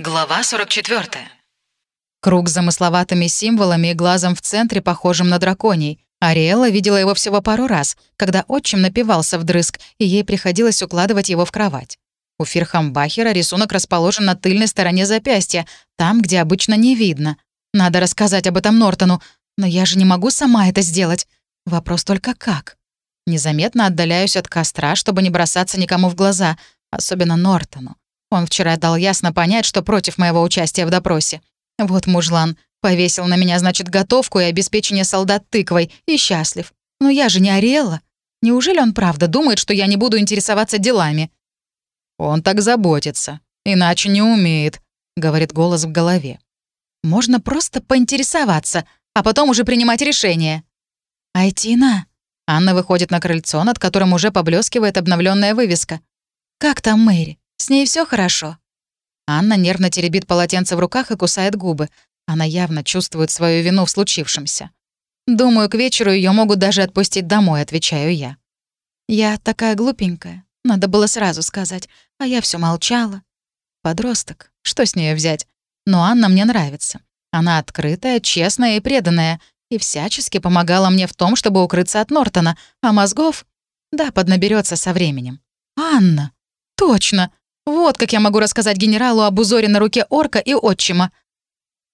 Глава 44. Круг с замысловатыми символами и глазом в центре, похожим на драконий. Ариэла видела его всего пару раз, когда отчим напивался вдрызг, и ей приходилось укладывать его в кровать. У Фирхамбахера рисунок расположен на тыльной стороне запястья, там, где обычно не видно. Надо рассказать об этом Нортону, но я же не могу сама это сделать. Вопрос только как. Незаметно отдаляюсь от костра, чтобы не бросаться никому в глаза, особенно Нортону. Он вчера дал ясно понять, что против моего участия в допросе. Вот мужлан. Повесил на меня, значит, готовку и обеспечение солдат тыквой. И счастлив. Но я же не Ариэла. Неужели он правда думает, что я не буду интересоваться делами? «Он так заботится. Иначе не умеет», — говорит голос в голове. «Можно просто поинтересоваться, а потом уже принимать решение». «Айтина?» Анна выходит на крыльцо, над которым уже поблескивает обновленная вывеска. «Как там Мэри? С ней все хорошо». Анна нервно теребит полотенце в руках и кусает губы. Она явно чувствует свою вину в случившемся. «Думаю, к вечеру ее могут даже отпустить домой», — отвечаю я. «Я такая глупенькая. Надо было сразу сказать, а я все молчала». «Подросток. Что с нее взять? Но Анна мне нравится. Она открытая, честная и преданная, и всячески помогала мне в том, чтобы укрыться от Нортона, а мозгов... Да, поднаберется со временем. Анна! Точно! Вот как я могу рассказать генералу об узоре на руке орка и отчима.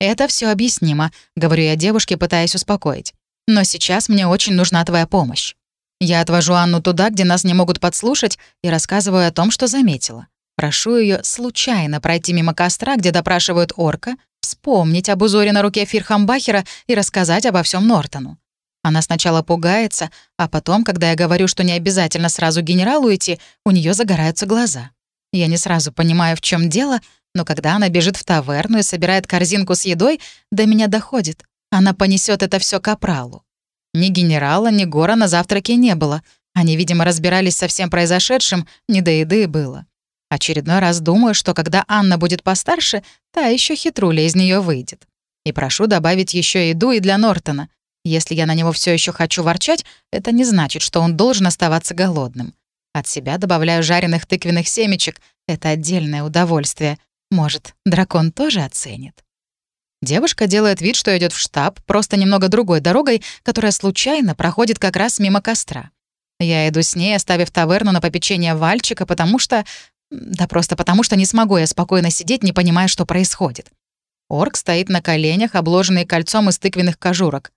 Это все объяснимо, говорю я девушке, пытаясь успокоить. Но сейчас мне очень нужна твоя помощь. Я отвожу Анну туда, где нас не могут подслушать, и рассказываю о том, что заметила. Прошу ее случайно пройти мимо костра, где допрашивают орка, вспомнить об узоре на руке Фирхамбахера и рассказать обо всем Нортону. Она сначала пугается, а потом, когда я говорю, что не обязательно сразу генералу идти, у нее загораются глаза. Я не сразу понимаю, в чем дело, но когда она бежит в таверну и собирает корзинку с едой, до меня доходит. Она понесет это все капралу. Ни генерала, ни гора на завтраке не было. Они, видимо, разбирались со всем произошедшим, не до еды было. Очередной раз думаю, что когда Анна будет постарше, та еще хитруля из нее выйдет. И прошу добавить еще еду и для Нортона. Если я на него все еще хочу ворчать, это не значит, что он должен оставаться голодным. От себя добавляю жареных тыквенных семечек. Это отдельное удовольствие. Может, дракон тоже оценит. Девушка делает вид, что идет в штаб, просто немного другой дорогой, которая случайно проходит как раз мимо костра. Я иду с ней, оставив таверну на попечение Вальчика, потому что... Да просто потому что не смогу я спокойно сидеть, не понимая, что происходит. Орк стоит на коленях, обложенный кольцом из тыквенных кожурок.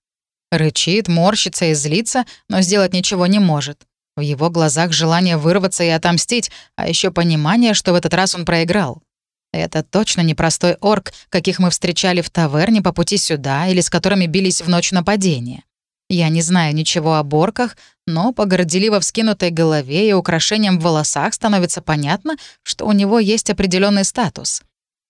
Рычит, морщится и злится, но сделать ничего не может. В его глазах желание вырваться и отомстить, а еще понимание, что в этот раз он проиграл. Это точно не простой орк, каких мы встречали в таверне по пути сюда или с которыми бились в ночь нападения. Я не знаю ничего о орках, но по горделиво вскинутой голове и украшениям в волосах становится понятно, что у него есть определенный статус.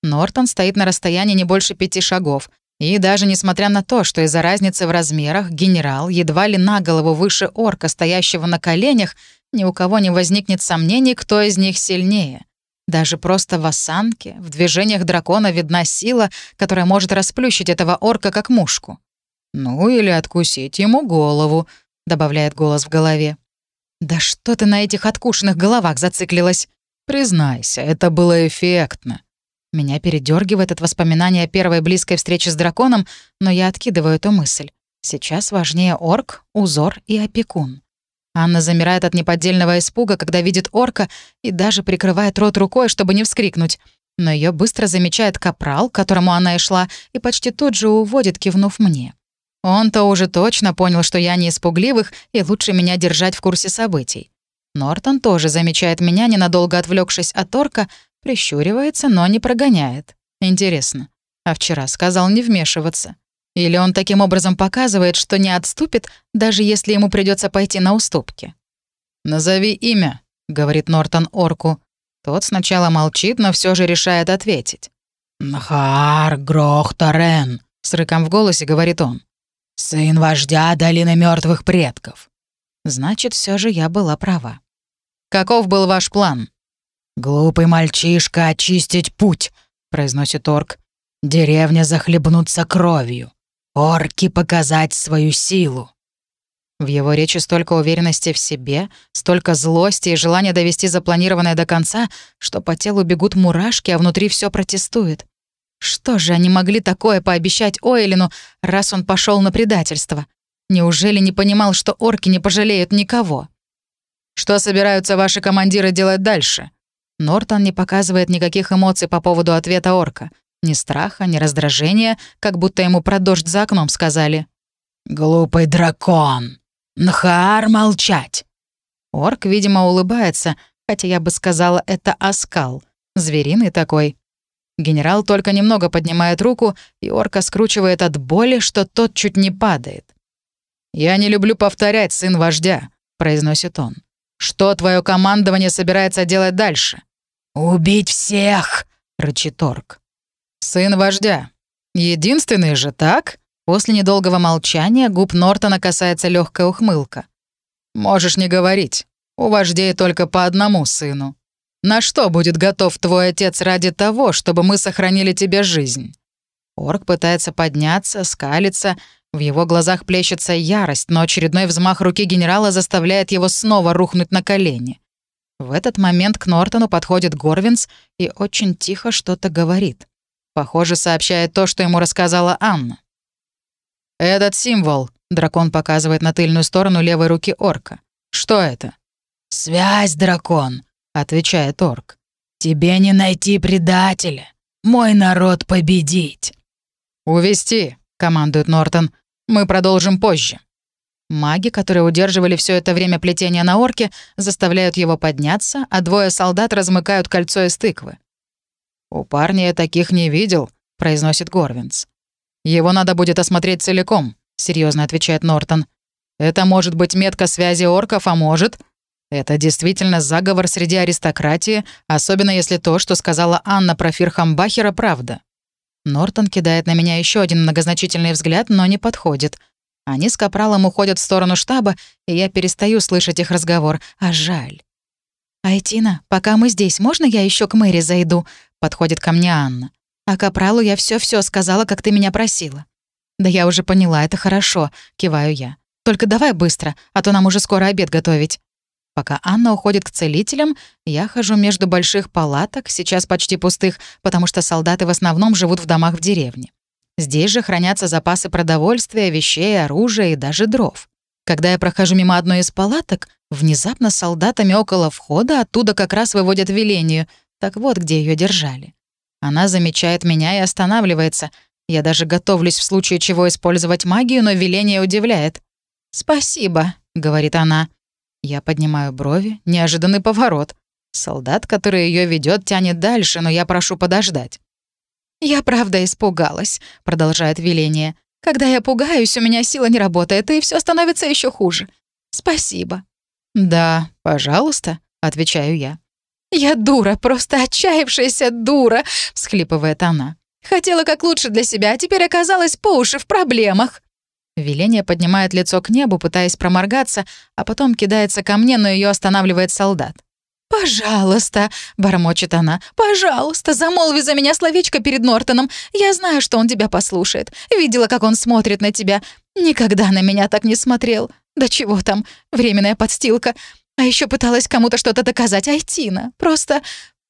Нортон стоит на расстоянии не больше пяти шагов, и даже несмотря на то, что из-за разницы в размерах генерал едва ли на голову выше орка, стоящего на коленях, ни у кого не возникнет сомнений, кто из них сильнее. Даже просто в осанке, в движениях дракона видна сила, которая может расплющить этого орка как мушку. «Ну или откусить ему голову», — добавляет голос в голове. «Да что ты на этих откушенных головах зациклилась? Признайся, это было эффектно. Меня передергивает от воспоминания первой близкой встречи с драконом, но я откидываю эту мысль. Сейчас важнее орк, узор и опекун. Анна замирает от неподдельного испуга, когда видит орка, и даже прикрывает рот рукой, чтобы не вскрикнуть. Но ее быстро замечает капрал, к которому она и шла, и почти тут же уводит, кивнув мне. Он-то уже точно понял, что я не испугливых, и лучше меня держать в курсе событий. Нортон тоже замечает меня, ненадолго отвлекшись от орка, Прищуривается, но не прогоняет. Интересно. А вчера сказал не вмешиваться. Или он таким образом показывает, что не отступит, даже если ему придется пойти на уступки. «Назови имя», — говорит Нортон орку. Тот сначала молчит, но все же решает ответить. «Нхар Грохтарен», — с рыком в голосе говорит он. «Сын вождя долины мертвых предков». Значит, все же я была права. «Каков был ваш план?» «Глупый мальчишка, очистить путь», — произносит орк. «Деревня захлебнуться кровью. Орки показать свою силу». В его речи столько уверенности в себе, столько злости и желания довести запланированное до конца, что по телу бегут мурашки, а внутри все протестует. Что же они могли такое пообещать Ойлину, раз он пошел на предательство? Неужели не понимал, что орки не пожалеют никого? Что собираются ваши командиры делать дальше? Нортон не показывает никаких эмоций по поводу ответа орка. Ни страха, ни раздражения, как будто ему про дождь за окном сказали. «Глупый дракон! Нхаар молчать!» Орк, видимо, улыбается, хотя я бы сказала, это оскал. Звериный такой. Генерал только немного поднимает руку, и орка скручивает от боли, что тот чуть не падает. «Я не люблю повторять, сын вождя», — произносит он. «Что твое командование собирается делать дальше?» «Убить всех!» — рычит орк. «Сын вождя. Единственный же, так?» После недолгого молчания губ Нортона касается легкая ухмылка. «Можешь не говорить. У вождей только по одному сыну. На что будет готов твой отец ради того, чтобы мы сохранили тебе жизнь?» Орк пытается подняться, скалиться, в его глазах плещется ярость, но очередной взмах руки генерала заставляет его снова рухнуть на колени. В этот момент к Нортону подходит Горвинс и очень тихо что-то говорит. Похоже, сообщает то, что ему рассказала Анна. «Этот символ», — дракон показывает на тыльную сторону левой руки орка. «Что это?» «Связь, дракон», — отвечает орк. «Тебе не найти предателя. Мой народ победить». «Увести», — командует Нортон. Мы продолжим позже». Маги, которые удерживали все это время плетения на орке, заставляют его подняться, а двое солдат размыкают кольцо из тыквы. «У парня я таких не видел», — произносит Горвинс. «Его надо будет осмотреть целиком», — серьезно отвечает Нортон. «Это может быть метка связи орков, а может...» Это действительно заговор среди аристократии, особенно если то, что сказала Анна про Фирхамбахера, правда. Нортон кидает на меня еще один многозначительный взгляд, но не подходит. Они с Капралом уходят в сторону штаба, и я перестаю слышать их разговор, а жаль. «Айтина, пока мы здесь, можно я еще к Мэри зайду?» — подходит ко мне Анна. «А Капралу я все все сказала, как ты меня просила». «Да я уже поняла, это хорошо», — киваю я. «Только давай быстро, а то нам уже скоро обед готовить». Пока Анна уходит к целителям, я хожу между больших палаток, сейчас почти пустых, потому что солдаты в основном живут в домах в деревне. Здесь же хранятся запасы продовольствия, вещей, оружия и даже дров. Когда я прохожу мимо одной из палаток, внезапно с солдатами около входа оттуда как раз выводят Велению. Так вот, где ее держали. Она замечает меня и останавливается. Я даже готовлюсь в случае чего использовать магию, но Веления удивляет. «Спасибо», — говорит она. Я поднимаю брови, неожиданный поворот. Солдат, который ее ведет, тянет дальше, но я прошу подождать. «Я правда испугалась», — продолжает Веление. «Когда я пугаюсь, у меня сила не работает, и все становится еще хуже. Спасибо». «Да, пожалуйста», — отвечаю я. «Я дура, просто отчаявшаяся дура», — всхлипывает она. «Хотела как лучше для себя, а теперь оказалась по уши в проблемах». Веление поднимает лицо к небу, пытаясь проморгаться, а потом кидается ко мне, но ее останавливает солдат. «Пожалуйста», — бормочет она, — «пожалуйста, замолви за меня словечко перед Нортоном. Я знаю, что он тебя послушает. Видела, как он смотрит на тебя. Никогда на меня так не смотрел. Да чего там, временная подстилка. А еще пыталась кому-то что-то доказать. Айтина, просто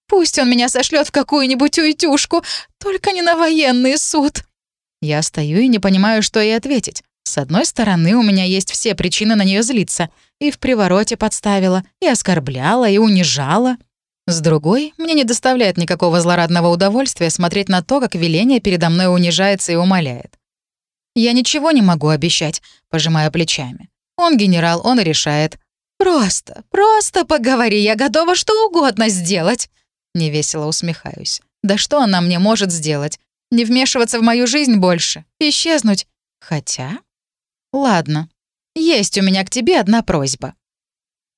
пусть он меня сошлет в какую-нибудь уйтюшку, только не на военный суд». Я стою и не понимаю, что ей ответить. С одной стороны, у меня есть все причины на нее злиться. И в привороте подставила, и оскорбляла, и унижала. С другой, мне не доставляет никакого злорадного удовольствия смотреть на то, как веление передо мной унижается и умоляет. Я ничего не могу обещать, пожимая плечами. Он генерал, он и решает. «Просто, просто поговори, я готова что угодно сделать!» Невесело усмехаюсь. «Да что она мне может сделать? Не вмешиваться в мою жизнь больше? Исчезнуть? Хотя...» «Ладно, есть у меня к тебе одна просьба».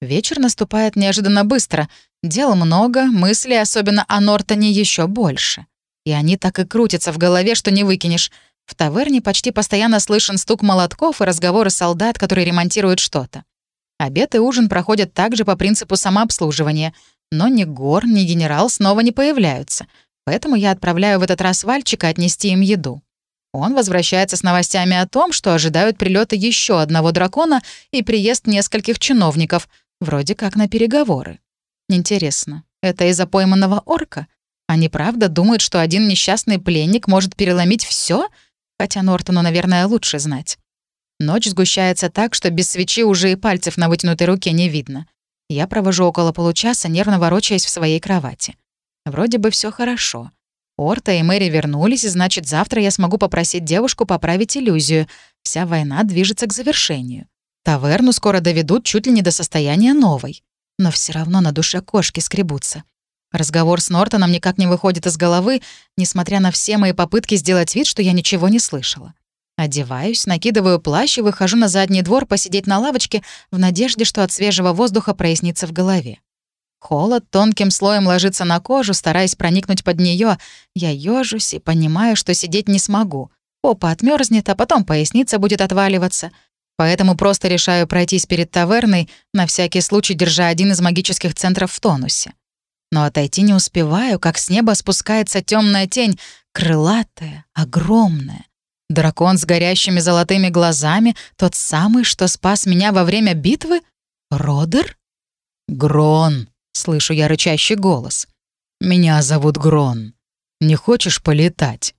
Вечер наступает неожиданно быстро. Дел много, мыслей, особенно о Нортоне, еще больше. И они так и крутятся в голове, что не выкинешь. В таверне почти постоянно слышен стук молотков и разговоры солдат, которые ремонтируют что-то. Обед и ужин проходят также по принципу самообслуживания, но ни Гор, ни генерал снова не появляются, поэтому я отправляю в этот раз Вальчика отнести им еду. Он возвращается с новостями о том, что ожидают прилета еще одного дракона и приезд нескольких чиновников, вроде как на переговоры. Интересно, это из-за пойманного орка? Они правда думают, что один несчастный пленник может переломить все? Хотя Нортону, наверное, лучше знать. Ночь сгущается так, что без свечи уже и пальцев на вытянутой руке не видно. Я провожу около получаса, нервно ворочаясь в своей кровати. Вроде бы все хорошо. Орта и Мэри вернулись, и значит, завтра я смогу попросить девушку поправить иллюзию. Вся война движется к завершению. Таверну скоро доведут чуть ли не до состояния новой. Но все равно на душе кошки скребутся. Разговор с Нортоном никак не выходит из головы, несмотря на все мои попытки сделать вид, что я ничего не слышала. Одеваюсь, накидываю плащ и выхожу на задний двор посидеть на лавочке в надежде, что от свежего воздуха прояснится в голове. Холод тонким слоем ложится на кожу, стараясь проникнуть под нее. Я ёжусь и понимаю, что сидеть не смогу. Попа отмерзнет, а потом поясница будет отваливаться. Поэтому просто решаю пройтись перед таверной, на всякий случай держа один из магических центров в тонусе. Но отойти не успеваю, как с неба спускается темная тень, крылатая, огромная. Дракон с горящими золотыми глазами, тот самый, что спас меня во время битвы? Родер? Грон. Слышу я рычащий голос. «Меня зовут Грон. Не хочешь полетать?»